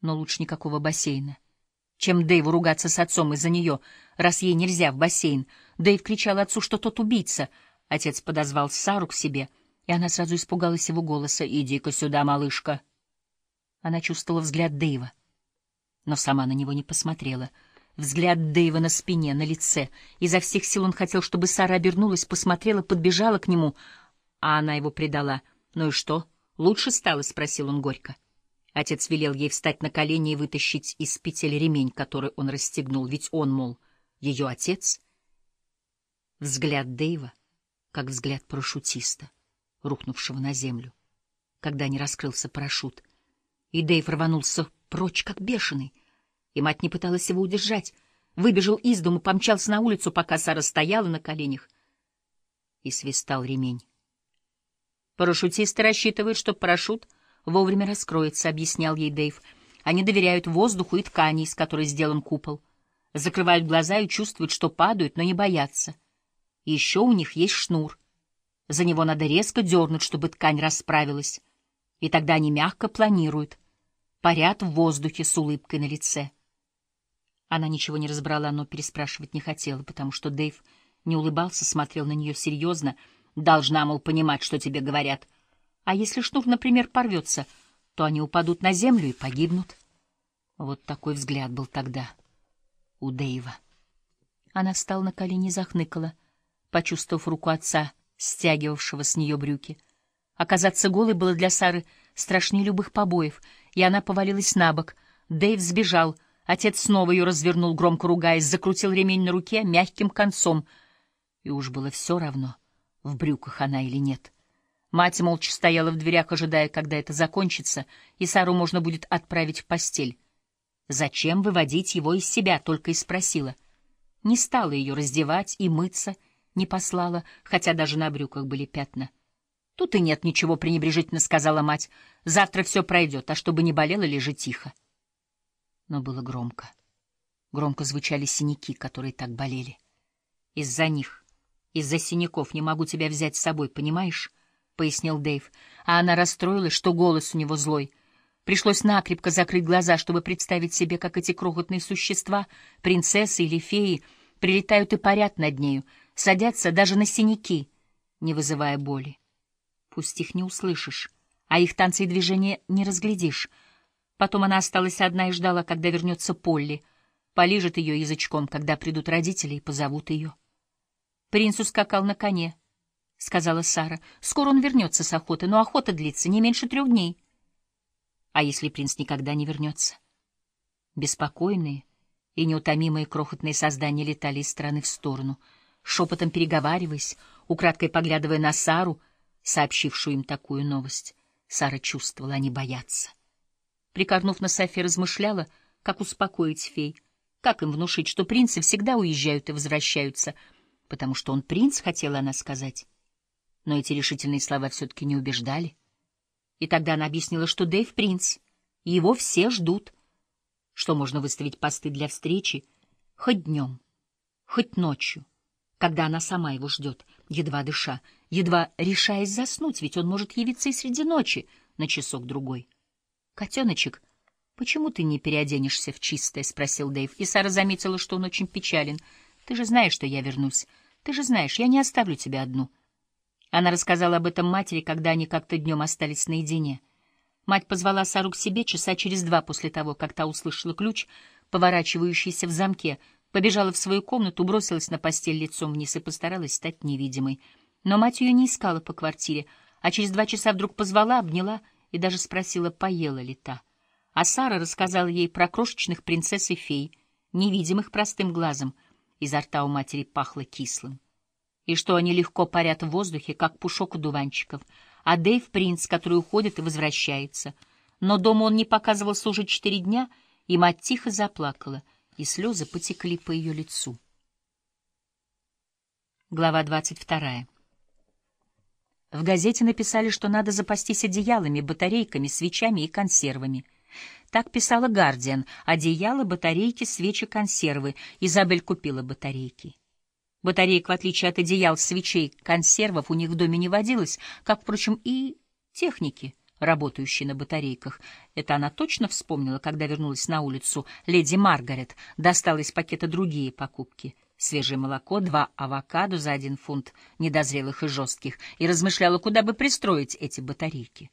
Но лучше никакого бассейна. Чем Дэйву ругаться с отцом из-за нее, раз ей нельзя в бассейн. Дэйв кричал отцу, что тот убийца. Отец подозвал Сару к себе, и она сразу испугалась его голоса. «Иди-ка сюда, малышка!» Она чувствовала взгляд Дэйва, но сама на него не посмотрела. Взгляд Дэйва на спине, на лице. Изо всех сил он хотел, чтобы Сара обернулась, посмотрела, подбежала к нему, а она его предала. «Ну и что, лучше стало?» — спросил он горько. Отец велел ей встать на колени и вытащить из петель ремень, который он расстегнул, ведь он, мол, ее отец. Взгляд Дэйва, как взгляд парашютиста, рухнувшего на землю, когда не раскрылся парашют. И Дэйв рванулся прочь, как бешеный, и мать не пыталась его удержать. Выбежал из дому, помчался на улицу, пока Сара стояла на коленях, и свистал ремень. Парашютисты рассчитывают, что парашют вовремя раскроется, — объяснял ей Дэйв. Они доверяют воздуху и ткани, из которой сделан купол. Закрывают глаза и чувствуют, что падают, но не боятся. И еще у них есть шнур. За него надо резко дернуть, чтобы ткань расправилась. И тогда они мягко планируют, парят в воздухе с улыбкой на лице. Она ничего не разбрала, но переспрашивать не хотела, потому что Дэйв не улыбался, смотрел на нее серьезно — Должна, мол, понимать, что тебе говорят. А если шнур, например, порвется, то они упадут на землю и погибнут. Вот такой взгляд был тогда у Дэйва. Она встала на колени и захныкала, почувствовав руку отца, стягивавшего с нее брюки. Оказаться голой было для Сары страшнее любых побоев, и она повалилась на бок. Дэйв сбежал. Отец снова ее развернул, громко ругаясь, закрутил ремень на руке мягким концом. И уж было все равно — в брюках она или нет. Мать молча стояла в дверях, ожидая, когда это закончится, и Сару можно будет отправить в постель. Зачем выводить его из себя, только и спросила. Не стала ее раздевать и мыться, не послала, хотя даже на брюках были пятна. «Тут и нет ничего пренебрежительно», — сказала мать. «Завтра все пройдет, а чтобы не болело, лежи тихо». Но было громко. Громко звучали синяки, которые так болели. Из-за них из-за синяков не могу тебя взять с собой, понимаешь? — пояснил Дэйв. А она расстроилась, что голос у него злой. Пришлось накрепко закрыть глаза, чтобы представить себе, как эти крохотные существа, принцессы или феи, прилетают и парят над нею, садятся даже на синяки, не вызывая боли. Пусть их не услышишь, а их танцы и движения не разглядишь. Потом она осталась одна и ждала, когда вернется Полли, полижет ее язычком, когда придут родители и позовут ее. Принц ускакал на коне, — сказала Сара. Скоро он вернется с охоты, но охота длится не меньше трех дней. А если принц никогда не вернется? Беспокойные и неутомимые крохотные создания летали из стороны в сторону, шепотом переговариваясь, украдкой поглядывая на Сару, сообщившую им такую новость. Сара чувствовала, они боятся. Прикорнув на Софи, размышляла, как успокоить фей, как им внушить, что принцы всегда уезжают и возвращаются — потому что он принц, хотела она сказать. Но эти решительные слова все-таки не убеждали. И тогда она объяснила, что Дэйв принц, и его все ждут, что можно выставить посты для встречи хоть днем, хоть ночью, когда она сама его ждет, едва дыша, едва решаясь заснуть, ведь он может явиться и среди ночи на часок-другой. «Котеночек, почему ты не переоденешься в чистое?» — спросил Дэйв, и Сара заметила, что он очень печален — ты же знаешь, что я вернусь. Ты же знаешь, я не оставлю тебя одну. Она рассказала об этом матери, когда они как-то днем остались наедине. Мать позвала Сару к себе часа через два после того, как та услышала ключ, поворачивающийся в замке, побежала в свою комнату, бросилась на постель лицом вниз и постаралась стать невидимой. Но мать ее не искала по квартире, а через два часа вдруг позвала, обняла и даже спросила, поела ли та. А Сара рассказала ей про крошечных принцесс и фей, невидимых простым глазом — изо рта у матери пахло кислым. И что они легко парят в воздухе, как пушок дуванчиков, а Дэйв — принц, который уходит и возвращается. Но дома он не показывался уже четыре дня, и мать тихо заплакала, и слезы потекли по ее лицу. Глава двадцать вторая. В газете написали, что надо запастись одеялами, батарейками, свечами и консервами — так писала «Гардиан». Одеяло, батарейки, свечи, консервы. Изабель купила батарейки. Батареек, в отличие от одеял, свечей, консервов, у них в доме не водилось, как, впрочем, и техники, работающий на батарейках. Это она точно вспомнила, когда вернулась на улицу. Леди Маргарет достала из пакета другие покупки. Свежее молоко, два авокадо за один фунт, недозрелых и жестких, и размышляла, куда бы пристроить эти батарейки.